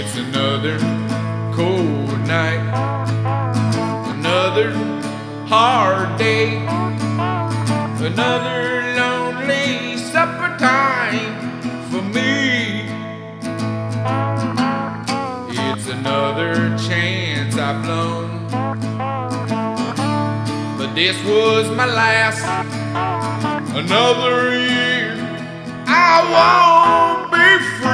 It's another cold night, another hard day, another lonely supper time for me. It's another chance I've blown, but this was my last. Another year, I won't be free.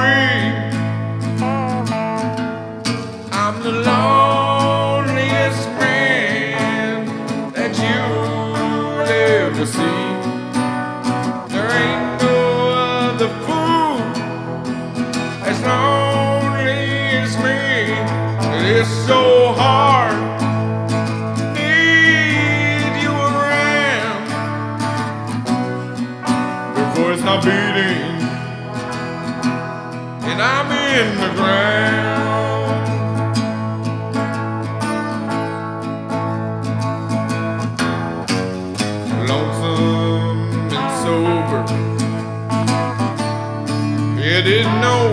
Ever see. There ain't no other fool as lonely as me. It is so hard. Need you around before it's not beating, and I'm in the ground.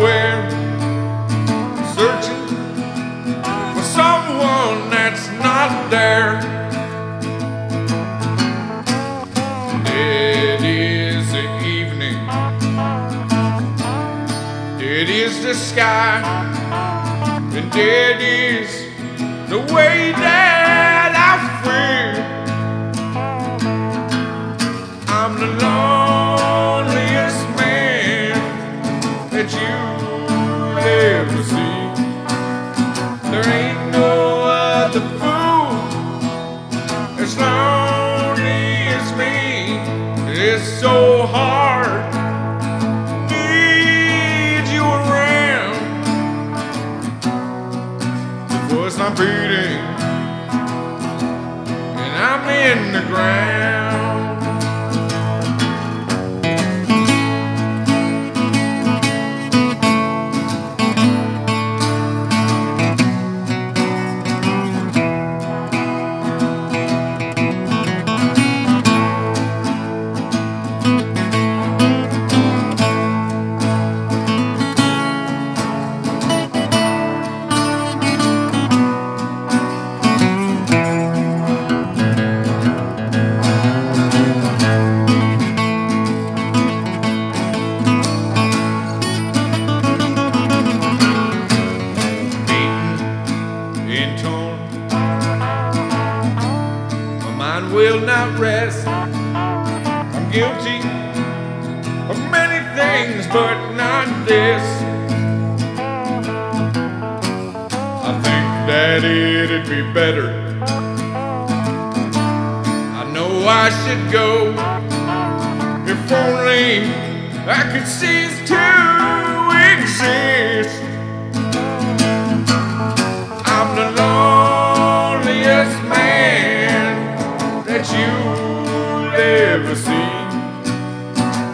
Headed searching for someone that's not there. Dead is the evening, dead is the sky, and it is the way that It's so hard. Need you around before it's not beating, and I'm in the ground. Not rest. I'm guilty of many things, but not this. I think that it'd be better. I know I should go. If only I could cease to exist. You'll ever see.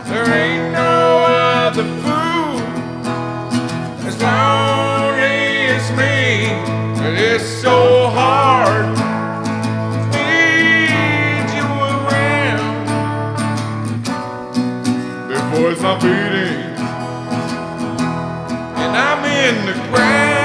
There ain't no other fool as lonely as me. It is so hard. Need you around before it's not beating, and I'm in the ground.